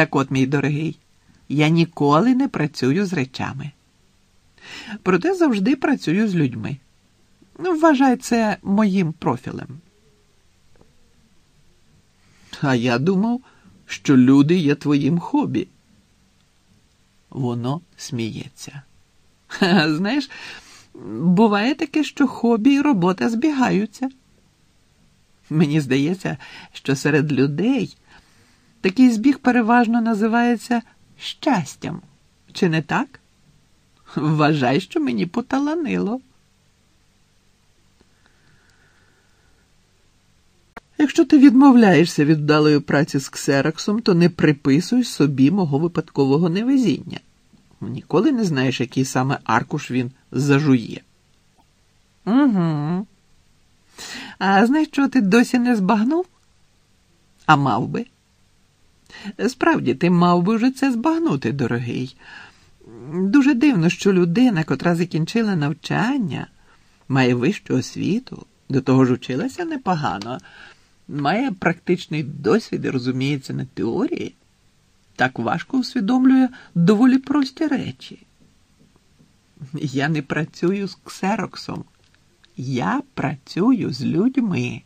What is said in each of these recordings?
Так от, мій дорогий, я ніколи не працюю з речами. Проте завжди працюю з людьми. Ну, Вважай це моїм профілем. А я думав, що люди є твоїм хобі. Воно сміється. Ха, знаєш, буває таке, що хобі і робота збігаються. Мені здається, що серед людей такий збіг переважно називається щастям. Чи не так? Вважай, що мені поталанило. Якщо ти відмовляєшся від вдалої праці з ксероксом, то не приписуй собі мого випадкового невезіння. Ніколи не знаєш, який саме аркуш він зажує. Угу. А знаєш, що ти досі не збагнув? А мав би. Справді, ти мав би вже це збагнути, дорогий. Дуже дивно, що людина, котра закінчила навчання, має вищу освіту, до того ж училася непогано, має практичний досвід і розуміється на теорії, так важко усвідомлює доволі прості речі. Я не працюю з ксероксом, я працюю з людьми.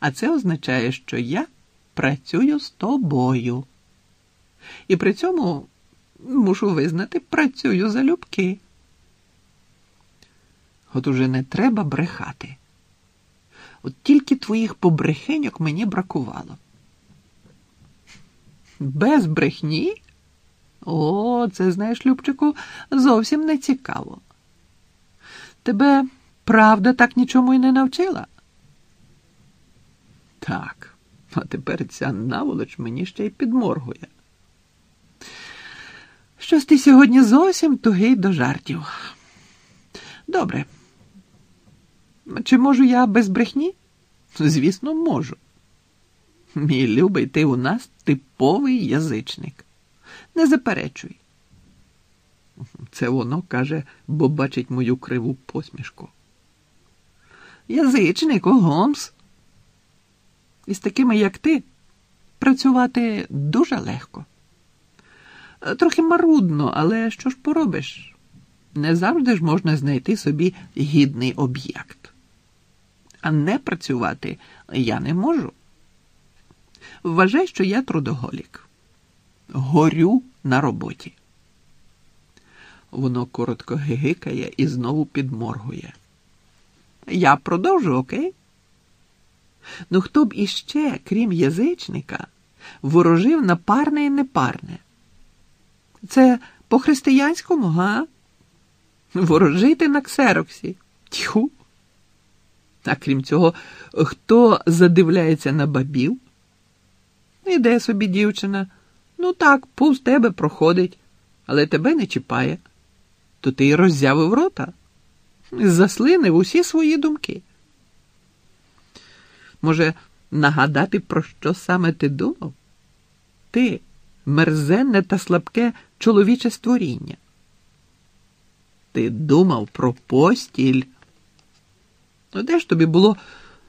А це означає, що я працюю з тобою. І при цьому мушу визнати, працюю залюбки. От уже не треба брехати. От тільки твоїх побрехеньок мені бракувало. Без брехні? О, це, знаєш, Любчику, зовсім не цікаво. Тебе правда так нічому й не навчила? Так, а тепер ця наволоч мені ще й підморгує. Щось ти сьогодні зовсім тугий до жартів. Добре. Чи можу я без брехні? Звісно, можу. Мій любий, ти у нас типовий язичник. Не заперечуй. Це воно каже, бо бачить мою криву посмішку. Язичник, огомс. І з такими, як ти, працювати дуже легко. Трохи марудно, але що ж поробиш? Не завжди ж можна знайти собі гідний об'єкт. А не працювати я не можу. Вважай, що я трудоголік. Горю на роботі. Воно коротко гигикає і знову підморгує. Я продовжу, окей? Ну хто б іще, крім язичника, ворожив на парне і непарне? Це по-християнському, га? Ворожити на ксероксі. Тьху. А крім цього, хто задивляється на бабів? Іде собі дівчина. Ну так, повз тебе проходить, але тебе не чіпає. То ти й роззявив рота, заслинив усі свої думки. Може, нагадати, про що саме ти думав? Ти мерзенне та слабке чоловіче створіння. Ти думав про постіль. Ну, де ж тобі було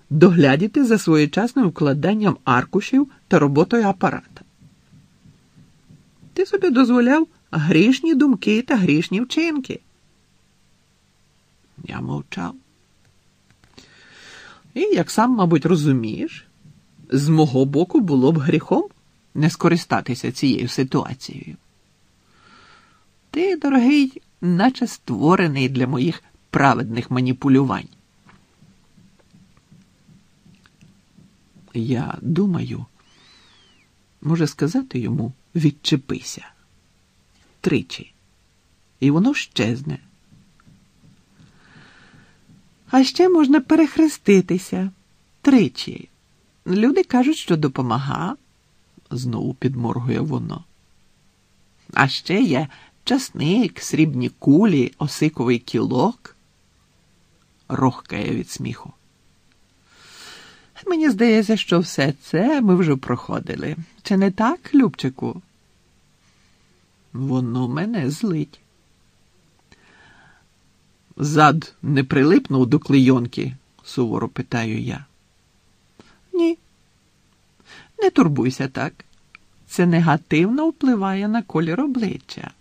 доглядіти за своєчасним вкладанням аркушів та роботою апарата? Ти собі дозволяв грішні думки та грішні вчинки. Я мовчав. І, як сам, мабуть, розумієш, з мого боку було б гріхом не скористатися цією ситуацією. Ти, дорогий, наче створений для моїх праведних маніпулювань. Я думаю, може сказати йому відчепися тричі, і воно щезне. А ще можна перехреститися тричі. Люди кажуть, що допомага, знову підморгує воно. А ще є часник, срібні кулі, осиковий кілок, рохкає від сміху. Мені здається, що все це ми вже проходили. Чи не так, Любчику? Воно мене злить. Зад не прилипнув до клейонки? суворо питаю я. Ні. Не турбуйся так. це негативно впливає на колір обличчя.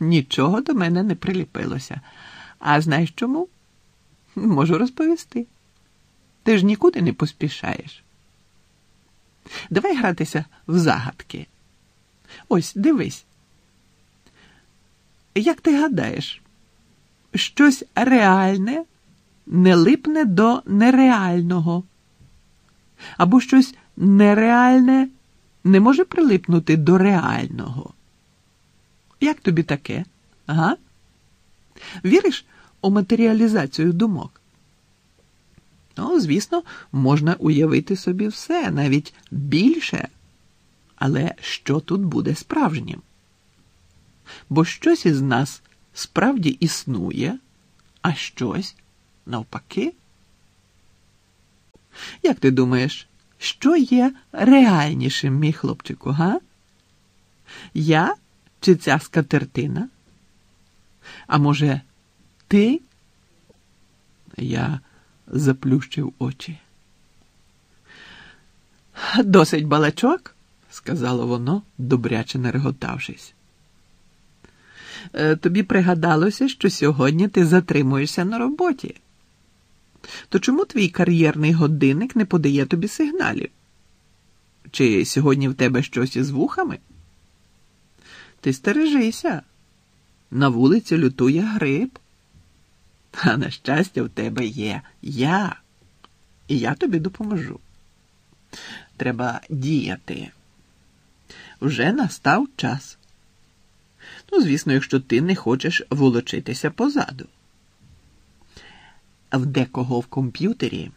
Нічого до мене не приліпилося. А знаєш чому? Можу розповісти. Ти ж нікуди не поспішаєш. Давай гратися в загадки. Ось, дивись. Як ти гадаєш, щось реальне не липне до нереального, або щось нереальне не може прилипнути до реального. Як тобі таке? Ага? Віриш у матеріалізацію думок? Ну, звісно, можна уявити собі все, навіть більше. Але що тут буде справжнім? Бо щось із нас справді існує, а щось навпаки. Як ти думаєш, що є реальнішим, мій хлопчику, га? Я чи ця скатертина? А може, ти? Я заплющив очі. Досить балачок, сказало воно, добряче нареготавшись. «Е, Тобі пригадалося, що сьогодні ти затримуєшся на роботі. То чому твій кар'єрний годинник не подає тобі сигналів? Чи сьогодні в тебе щось із вухами? Ти стережися. На вулиці лютує гриб. А на щастя, в тебе є я, і я тобі допоможу. Треба діяти. Вже настав час. Ну, звісно, якщо ти не хочеш волочитися позаду. В декого в комп'ютері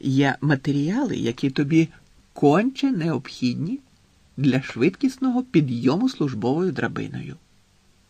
є матеріали, які тобі конче необхідні для швидкісного підйому службовою драбиною.